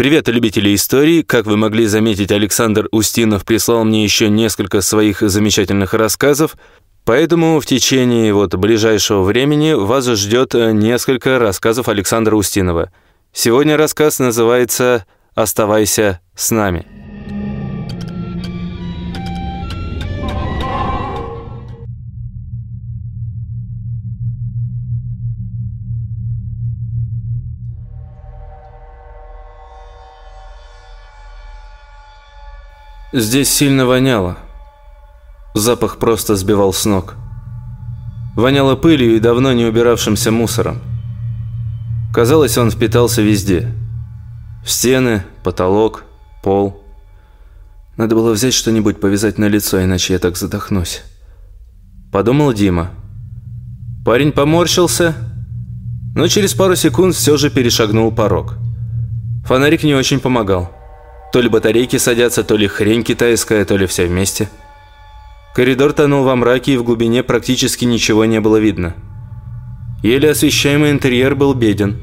Привет, любители истории. Как вы могли заметить, Александр Устинов прислал мне еще несколько своих замечательных рассказов, поэтому в течение вот ближайшего времени вас ждет несколько рассказов Александра Устинова. Сегодня рассказ называется «Оставайся с нами». Здесь сильно воняло. Запах просто сбивал с ног. Воняло пылью и давно не убиравшимся мусором. Казалось, он впитался везде. В стены, потолок, пол. Надо было взять что-нибудь, повязать на лицо, иначе я так задохнусь. Подумал Дима. Парень поморщился, но через пару секунд все же перешагнул порог. Фонарик не очень помогал. То ли батарейки садятся, то ли хрень китайская, то ли все вместе. Коридор тонул во мраке, и в глубине практически ничего не было видно. Еле освещаемый интерьер был беден.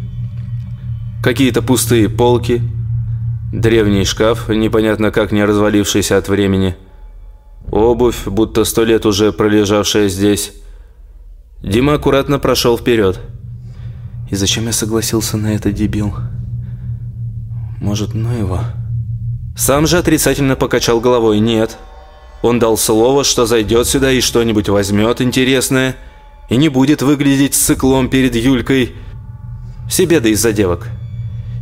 Какие-то пустые полки, древний шкаф, непонятно как не развалившийся от времени, обувь, будто сто лет уже пролежавшая здесь. Дима аккуратно прошел вперед. И зачем я согласился на это, дебил? Может, ну его... Сам же отрицательно покачал головой «нет». Он дал слово, что зайдет сюда и что-нибудь возьмет интересное, и не будет выглядеть циклом перед Юлькой. Все беды из-за девок.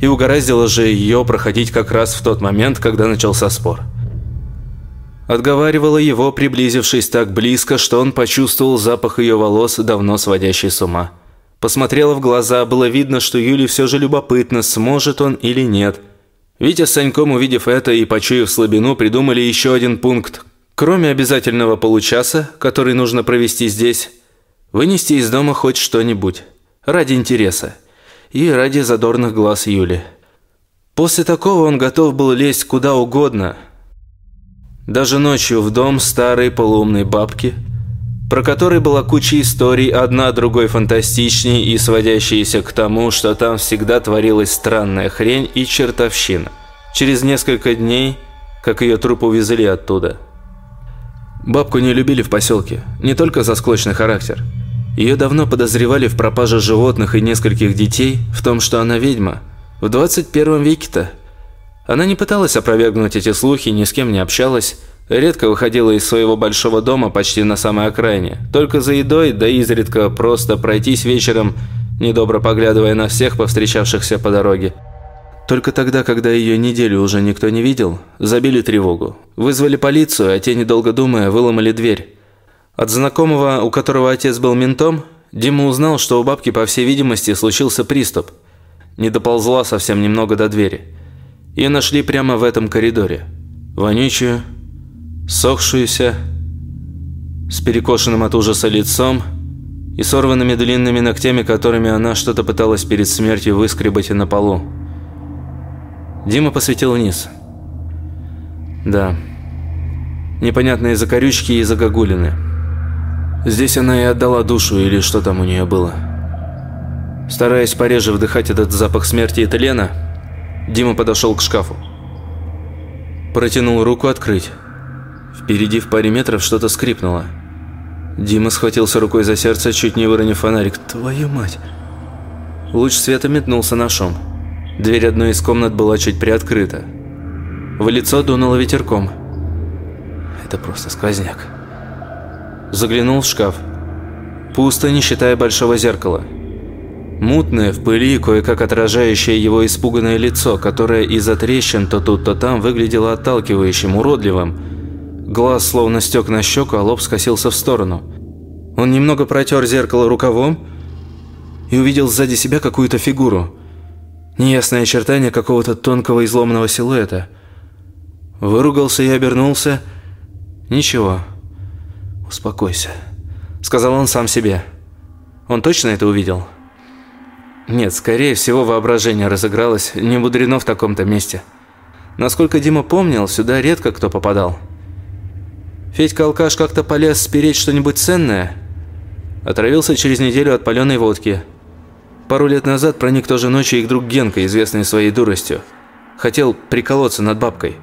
И угораздило же ее проходить как раз в тот момент, когда начался спор. Отговаривала его, приблизившись так близко, что он почувствовал запах ее волос, давно сводящий с ума. Посмотрела в глаза, было видно, что Юле все же любопытно, сможет он или нет – Витя с Саньком, увидев это и почуяв слабину, придумали еще один пункт. Кроме обязательного получаса, который нужно провести здесь, вынести из дома хоть что-нибудь. Ради интереса. И ради задорных глаз Юли. После такого он готов был лезть куда угодно. Даже ночью в дом старой полуумной бабки – про который была куча историй, одна другой фантастичнее и сводящиеся к тому, что там всегда творилась странная хрень и чертовщина. Через несколько дней, как ее труп увезли оттуда. Бабку не любили в поселке, не только за склочный характер. Ее давно подозревали в пропаже животных и нескольких детей, в том, что она ведьма. В 21 веке-то. Она не пыталась опровергнуть эти слухи, ни с кем не общалась, Редко выходила из своего большого дома почти на самой окраине. Только за едой, да изредка просто пройтись вечером, недобро поглядывая на всех повстречавшихся по дороге. Только тогда, когда ее неделю уже никто не видел, забили тревогу. Вызвали полицию, а те, недолго думая, выломали дверь. От знакомого, у которого отец был ментом, Дима узнал, что у бабки, по всей видимости, случился приступ. Не доползла совсем немного до двери. Ее нашли прямо в этом коридоре. Вонючую, сохшуюся, с перекошенным от ужаса лицом и сорванными длинными ногтями, которыми она что-то пыталась перед смертью выскребать на полу. Дима посветил вниз. Да, непонятные закорючки и загогулины. Здесь она и отдала душу, или что там у нее было. Стараясь пореже вдыхать этот запах смерти и тлена, Дима подошел к шкафу. Протянул руку открыть. Впереди в паре метров что-то скрипнуло. Дима схватился рукой за сердце, чуть не выронив фонарик. «Твою мать!» Луч света метнулся на шум. Дверь одной из комнат была чуть приоткрыта. В лицо дунуло ветерком. Это просто сквозняк. Заглянул в шкаф. Пусто, не считая большого зеркала. Мутное, в пыли, кое-как отражающее его испуганное лицо, которое из-за трещин то тут, то там выглядело отталкивающим, уродливым, Глаз словно стек на щеку, а лоб скосился в сторону. Он немного протер зеркало рукавом и увидел сзади себя какую-то фигуру. Неясное очертание какого-то тонкого изломанного силуэта. Выругался и обернулся. «Ничего. Успокойся», — сказал он сам себе. Он точно это увидел? Нет, скорее всего, воображение разыгралось, не мудрено в таком-то месте. Насколько Дима помнил, сюда редко кто попадал. Федька-алкаш как-то полез спереть что-нибудь ценное. Отравился через неделю от паленой водки. Пару лет назад проник тоже ночью их друг Генка, известный своей дуростью. Хотел приколоться над бабкой.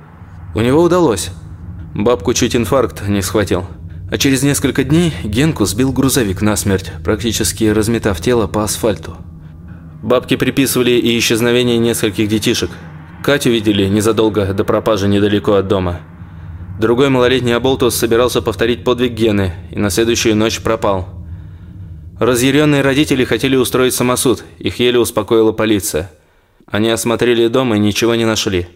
У него удалось. Бабку чуть инфаркт не схватил. А через несколько дней Генку сбил грузовик насмерть, практически разметав тело по асфальту. Бабки приписывали и исчезновение нескольких детишек. Катю видели незадолго до пропажи недалеко от дома. Другой малолетний Аболтус собирался повторить подвиг Гены и на следующую ночь пропал. Разъяренные родители хотели устроить самосуд, их еле успокоила полиция. Они осмотрели дом и ничего не нашли.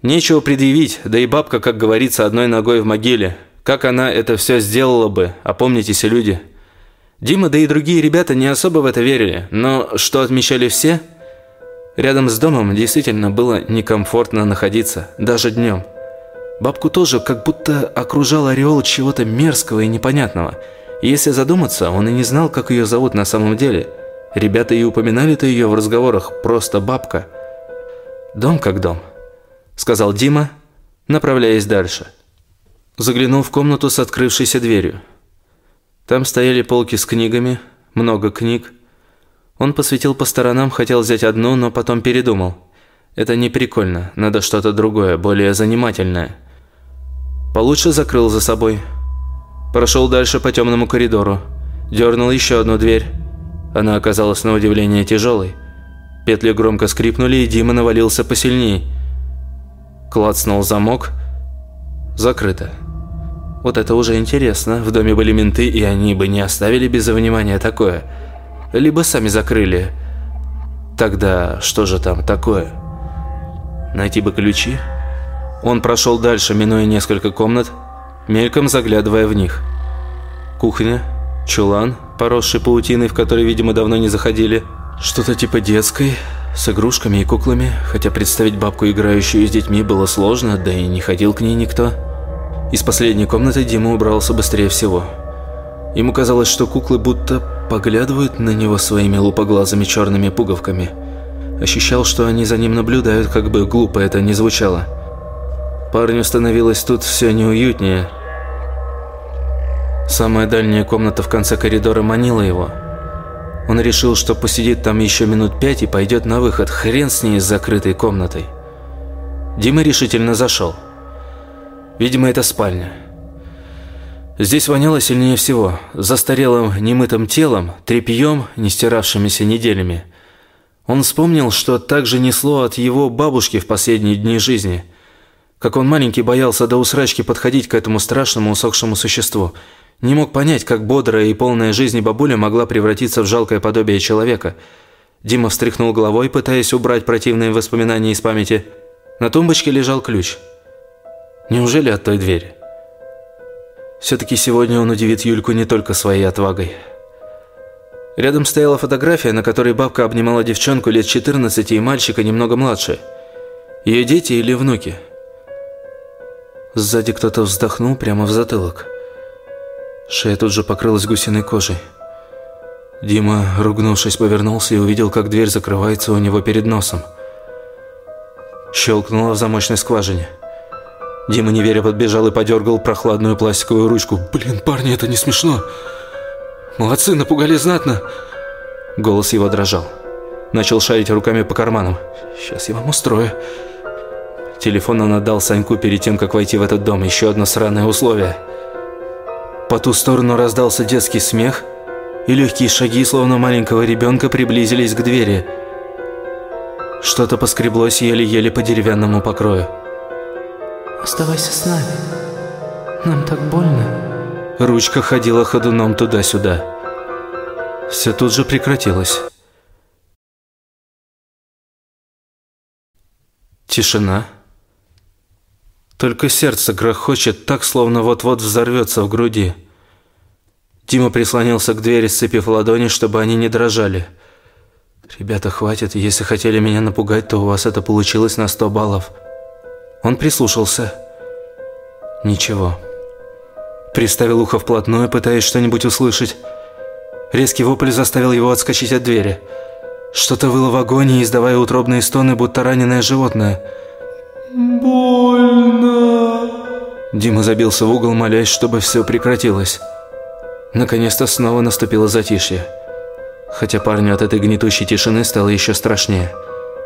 Нечего предъявить, да и бабка, как говорится, одной ногой в могиле. Как она это все сделала бы, опомнитесь, люди. Дима, да и другие ребята не особо в это верили, но что отмечали все? Рядом с домом действительно было некомфортно находиться, даже днем. Бабку тоже как будто окружал ореол чего-то мерзкого и непонятного. Если задуматься, он и не знал, как ее зовут на самом деле. Ребята и упоминали-то ее в разговорах просто бабка. «Дом как дом», – сказал Дима, направляясь дальше. Заглянул в комнату с открывшейся дверью. Там стояли полки с книгами, много книг. Он посветил по сторонам, хотел взять одну, но потом передумал. Это не прикольно, надо что-то другое, более занимательное. Получше закрыл за собой. Прошел дальше по темному коридору. Дернул еще одну дверь. Она оказалась на удивление тяжелой. Петли громко скрипнули, и Дима навалился посильней. Клацнул замок. Закрыто. Вот это уже интересно. В доме были менты, и они бы не оставили без внимания такое. Либо сами закрыли. Тогда что же там такое? Найти бы ключи? Он прошел дальше, минуя несколько комнат, мельком заглядывая в них. Кухня, чулан, поросший паутиной, в который, видимо, давно не заходили. Что-то типа детской, с игрушками и куклами, хотя представить бабку, играющую с детьми, было сложно, да и не ходил к ней никто. Из последней комнаты Дима убрался быстрее всего. Ему казалось, что куклы будто поглядывают на него своими лупоглазыми черными пуговками. Ощущал, что они за ним наблюдают, как бы глупо это ни звучало. Парню становилось тут все неуютнее. Самая дальняя комната в конце коридора манила его. Он решил, что посидит там еще минут пять и пойдет на выход. Хрен с ней с закрытой комнатой. Дима решительно зашел. Видимо, это спальня. Здесь воняло сильнее всего. Застарелым немытым телом, тряпьем, не стиравшимися неделями. Он вспомнил, что так же несло от его бабушки в последние дни жизни – как он маленький боялся до усрачки подходить к этому страшному усохшему существу. Не мог понять, как бодрая и полная жизни бабуля могла превратиться в жалкое подобие человека. Дима встряхнул головой, пытаясь убрать противные воспоминания из памяти. На тумбочке лежал ключ. Неужели от той двери? Все-таки сегодня он удивит Юльку не только своей отвагой. Рядом стояла фотография, на которой бабка обнимала девчонку лет 14 и мальчика немного младше. Ее дети или внуки – Сзади кто-то вздохнул прямо в затылок. Шея тут же покрылась гусиной кожей. Дима, ругнувшись, повернулся и увидел, как дверь закрывается у него перед носом. Щелкнула в замочной скважине. Дима, не веря, подбежал и подергал прохладную пластиковую ручку. «Блин, парни, это не смешно!» «Молодцы, напугали знатно!» Голос его дрожал. Начал шарить руками по карманам. «Сейчас я вам устрою!» Телефон он отдал Саньку перед тем, как войти в этот дом. Еще одно сраное условие. По ту сторону раздался детский смех, и легкие шаги, словно маленького ребенка, приблизились к двери. Что-то поскреблось еле-еле по деревянному покрою. «Оставайся с нами. Нам так больно». Ручка ходила ходуном туда-сюда. Все тут же прекратилось. Тишина. Только сердце грохочет так, словно вот-вот взорвется в груди. Дима прислонился к двери, сцепив ладони, чтобы они не дрожали. «Ребята, хватит. Если хотели меня напугать, то у вас это получилось на сто баллов». Он прислушался. Ничего. Приставил ухо вплотную, пытаясь что-нибудь услышать. Резкий вопль заставил его отскочить от двери. Что-то выло в агонии, издавая утробные стоны, будто раненое животное. «Больно!» Дима забился в угол, молясь, чтобы все прекратилось. Наконец-то снова наступило затишье. Хотя парню от этой гнетущей тишины стало еще страшнее.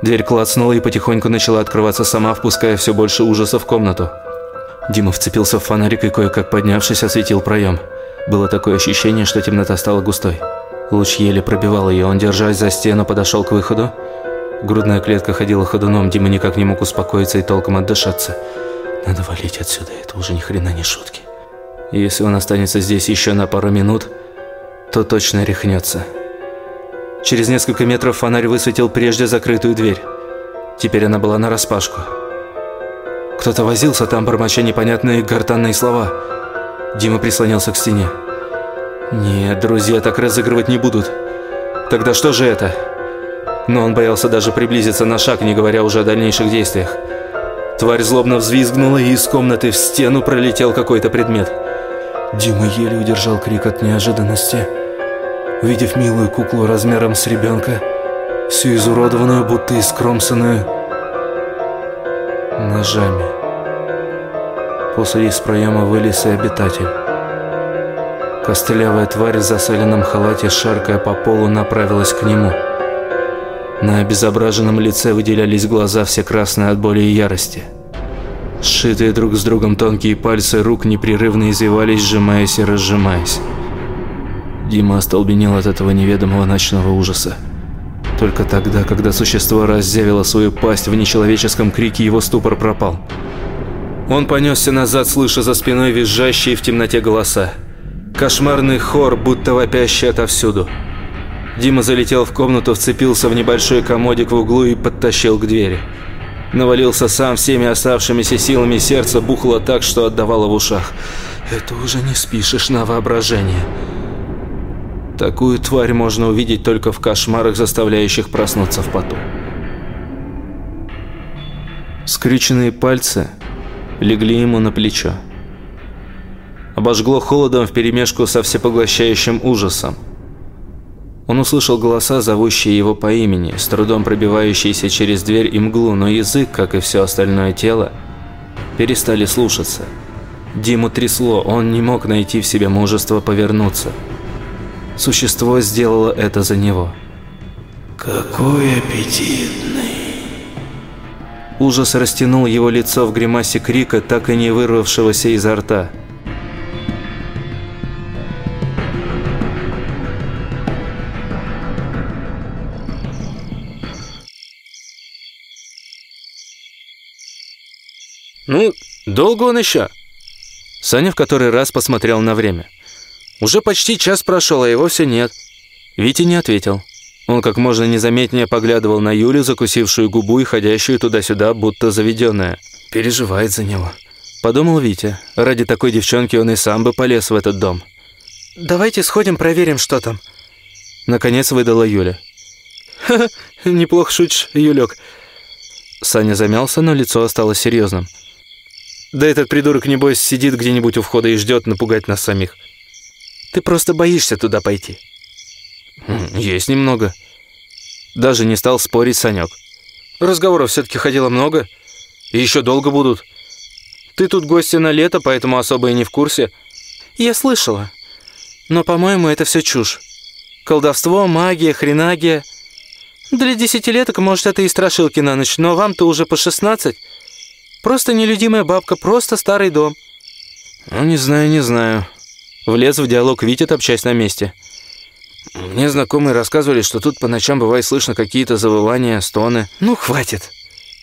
Дверь клацнула и потихоньку начала открываться сама, впуская все больше ужаса в комнату. Дима вцепился в фонарик и кое-как поднявшись осветил проем. Было такое ощущение, что темнота стала густой. Луч еле пробивал ее, он, держась за стену, подошел к выходу. Грудная клетка ходила ходуном, Дима никак не мог успокоиться и толком отдышаться. Надо валить отсюда, это уже ни хрена не шутки. Если он останется здесь еще на пару минут, то точно рехнется. Через несколько метров фонарь высветил прежде закрытую дверь. Теперь она была нараспашку. Кто-то возился там, бормоча непонятные гортанные слова. Дима прислонился к стене. Нет, друзья так разыгрывать не будут. Тогда что же это? Но он боялся даже приблизиться на шаг, не говоря уже о дальнейших действиях. Тварь злобно взвизгнула, и из комнаты в стену пролетел какой-то предмет. Дима еле удержал крик от неожиданности. Увидев милую куклу размером с ребенка, всю изуродованную, будто искромсанную ножами. После из проема вылез и обитатель. Костлявая тварь в засаленном халате, шаркая по полу, направилась к нему. На обезображенном лице выделялись глаза все красные от боли и ярости. Сшитые друг с другом тонкие пальцы рук непрерывно извивались, сжимаясь и разжимаясь. Дима остолбенел от этого неведомого ночного ужаса. Только тогда, когда существо разъявило свою пасть в нечеловеческом крике, его ступор пропал. Он понесся назад, слыша за спиной визжащие в темноте голоса. Кошмарный хор, будто вопящий отовсюду. Дима залетел в комнату, вцепился в небольшой комодик в углу и подтащил к двери. Навалился сам всеми оставшимися силами, сердце бухло так, что отдавало в ушах. «Это уже не спишешь на воображение». Такую тварь можно увидеть только в кошмарах, заставляющих проснуться в поту. Скрюченные пальцы легли ему на плечо. Обожгло холодом вперемешку со всепоглощающим ужасом. Он услышал голоса, зовущие его по имени, с трудом пробивающиеся через дверь и мглу, но язык, как и все остальное тело, перестали слушаться. Диму трясло, он не мог найти в себе мужество повернуться. Существо сделало это за него. «Какой аппетитный!» Ужас растянул его лицо в гримасе крика, так и не вырвавшегося изо рта. «Ну, долго он еще?» Саня в который раз посмотрел на время. Уже почти час прошел, а его все нет. Витя не ответил. Он как можно незаметнее поглядывал на Юлю, закусившую губу и ходящую туда-сюда, будто заведенная. Переживает за него. Подумал Витя. Ради такой девчонки он и сам бы полез в этот дом. «Давайте сходим, проверим, что там». Наконец выдала Юля. «Ха-ха, неплохо шутишь, Юлек». Саня замялся, но лицо осталось серьезным. «Да этот придурок, небось, сидит где-нибудь у входа и ждет напугать нас самих». Ты просто боишься туда пойти. Есть немного. Даже не стал спорить Санек. Разговоров все-таки ходило много. И еще долго будут. Ты тут гостья на лето, поэтому особо и не в курсе. Я слышала. Но, по-моему, это все чушь. Колдовство, магия, хренагия. Для десятилеток, может, это и страшилки на ночь, но вам-то уже по 16. Просто нелюдимая бабка, просто старый дом. Ну, не знаю, не знаю. Влез в диалог Витя, топчась на месте. Мне знакомые рассказывали, что тут по ночам бывает слышно какие-то завывания, стоны. Ну, хватит.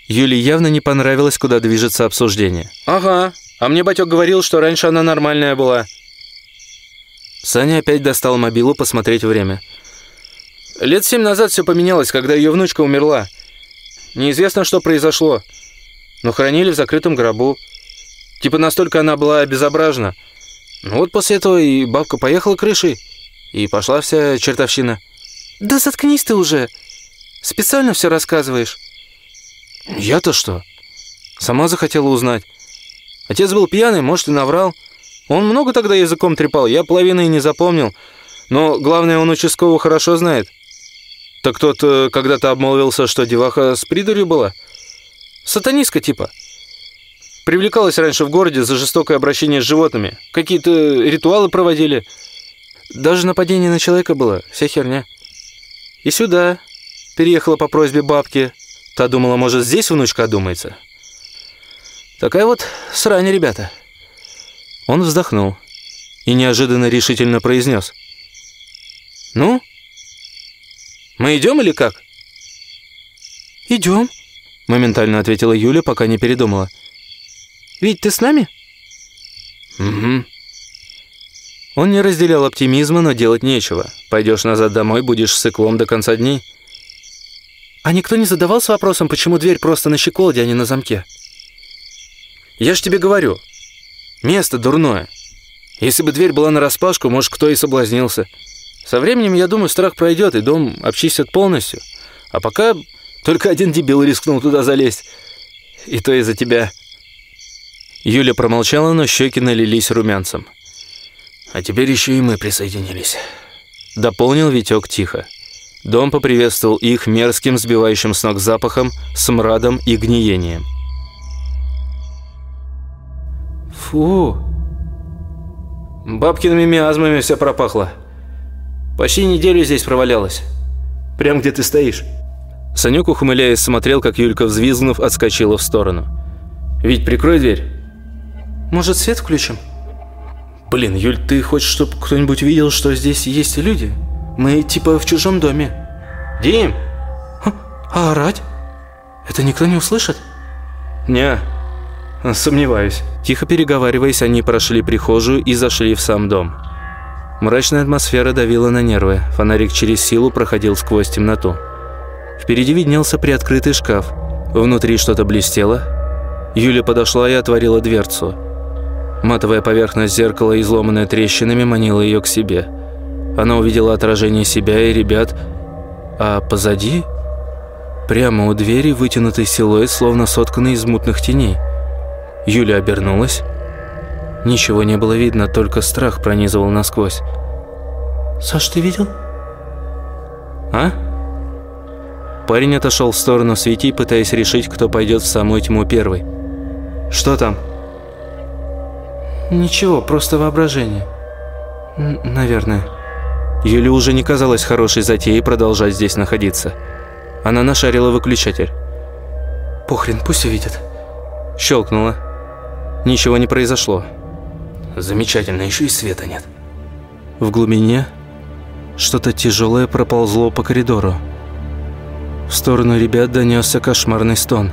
Юле явно не понравилось, куда движется обсуждение. Ага, а мне батек говорил, что раньше она нормальная была. Саня опять достал мобилу посмотреть время. Лет семь назад все поменялось, когда ее внучка умерла. Неизвестно, что произошло. Но хранили в закрытом гробу. Типа настолько она была обезображена, ну вот после этого и бабка поехала крышей, и пошла вся чертовщина. Да заткнись ты уже. Специально все рассказываешь. Я-то что? Сама захотела узнать. Отец был пьяный, может, и наврал. Он много тогда языком трепал, я половины и не запомнил. Но главное, он участкового хорошо знает. Так кто-то когда-то обмолвился, что деваха с придурью была. Сатанистка типа. Привлекалась раньше в городе за жестокое обращение с животными. Какие-то ритуалы проводили. Даже нападение на человека было. Вся херня. И сюда переехала по просьбе бабки. Та думала, может, здесь внучка одумается. Такая вот срань, ребята. Он вздохнул и неожиданно решительно произнес. «Ну, мы идем или как?» «Идем», — моментально ответила Юля, пока не передумала. «Ведь ты с нами?» «Угу». Он не разделял оптимизма, но делать нечего. Пойдешь назад домой, будешь сыклом до конца дней. А никто не задавался вопросом, почему дверь просто на щеколде, а не на замке? Я ж тебе говорю, место дурное. Если бы дверь была нараспашку, может, кто и соблазнился. Со временем, я думаю, страх пройдет, и дом обчистят полностью. А пока только один дебил рискнул туда залезть. И то из-за тебя. Юля промолчала, но щеки налились румянцем. А теперь еще и мы присоединились. Дополнил Витек тихо. Дом поприветствовал их мерзким, сбивающим с ног запахом, смрадом и гниением. Фу. Бабкиными миазмами все пропахло. Почти неделю здесь провалялась. Прям где ты стоишь. Санек, ухмыляясь, смотрел, как Юлька, взвизгнув, отскочила в сторону. «Вить, прикрой дверь». «Может, свет включим?» «Блин, Юль, ты хочешь, чтобы кто-нибудь видел, что здесь есть люди? Мы типа в чужом доме». «Дим!» «А орать? Это никто не услышит?» «Не, сомневаюсь». Тихо переговариваясь, они прошли прихожую и зашли в сам дом. Мрачная атмосфера давила на нервы. Фонарик через силу проходил сквозь темноту. Впереди виднелся приоткрытый шкаф. Внутри что-то блестело. Юля подошла и отворила дверцу. Матовая поверхность зеркала, изломанная трещинами, манила ее к себе. Она увидела отражение себя и ребят, а позади, прямо у двери, вытянутый силуэт, словно сотканный из мутных теней. Юля обернулась. Ничего не было видно, только страх пронизывал насквозь. «Саш, ты видел?» «А?» Парень отошел в сторону Свети, пытаясь решить, кто пойдет в самую тьму первый. «Что там?» «Ничего, просто воображение. Н наверное». Юле уже не казалось хорошей затеей продолжать здесь находиться. Она нашарила выключатель. «Похрен, пусть увидят». Щелкнула. Ничего не произошло. Замечательно, еще и света нет. В глубине что-то тяжелое проползло по коридору. В сторону ребят донесся кошмарный стон.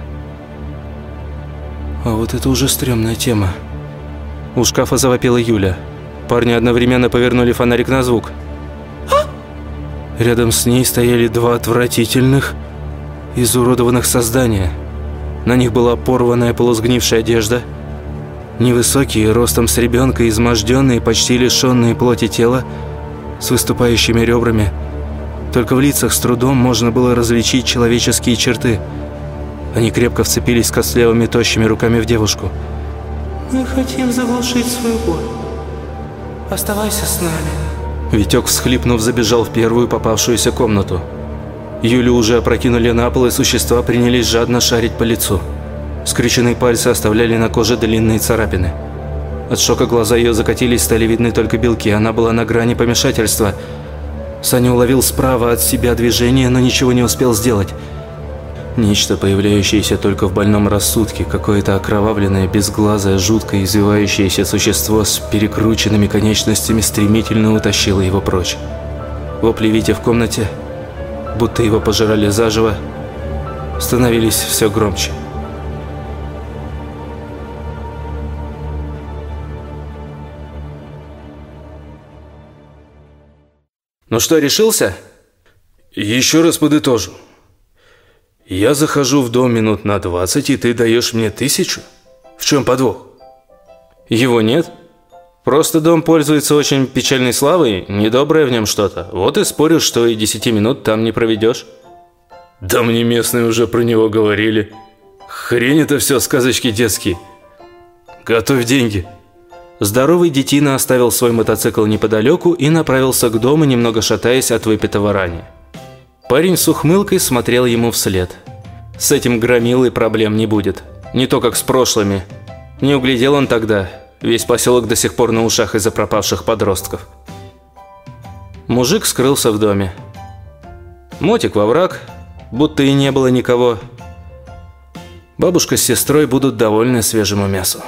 А вот это уже стрёмная тема. У шкафа завопила Юля. Парни одновременно повернули фонарик на звук. Рядом с ней стояли два отвратительных, изуродованных создания. На них была порванная полусгнившая одежда. Невысокие, ростом с ребенка, изможденные, почти лишенные плоти тела, с выступающими ребрами – только в лицах с трудом можно было различить человеческие черты. Они крепко вцепились костлявыми тощими руками в девушку. «Мы хотим заглушить свою боль. Оставайся с нами». Витек, всхлипнув, забежал в первую попавшуюся комнату. Юлю уже опрокинули на пол, и существа принялись жадно шарить по лицу. Скрюченные пальцы оставляли на коже длинные царапины. От шока глаза ее закатились, стали видны только белки. Она была на грани помешательства – Саня уловил справа от себя движение, но ничего не успел сделать. Нечто, появляющееся только в больном рассудке, какое-то окровавленное, безглазое, жуткое, извивающееся существо с перекрученными конечностями стремительно утащило его прочь. Вопли Вити в комнате, будто его пожирали заживо, становились все громче. Ну что, решился? Еще раз подытожу. Я захожу в дом минут на 20, и ты даешь мне тысячу? В чем подвох? Его нет. Просто дом пользуется очень печальной славой, недоброе в нем что-то. Вот и спорю, что и 10 минут там не проведешь. Да мне местные уже про него говорили. Хрень это все, сказочки детские. Готовь деньги. Здоровый детина оставил свой мотоцикл неподалеку и направился к дому, немного шатаясь от выпитого ранее. Парень с ухмылкой смотрел ему вслед. С этим громилой проблем не будет. Не то как с прошлыми. Не углядел он тогда. Весь поселок до сих пор на ушах из-за пропавших подростков. Мужик скрылся в доме. Мотик во враг, будто и не было никого. Бабушка с сестрой будут довольны свежему мясу.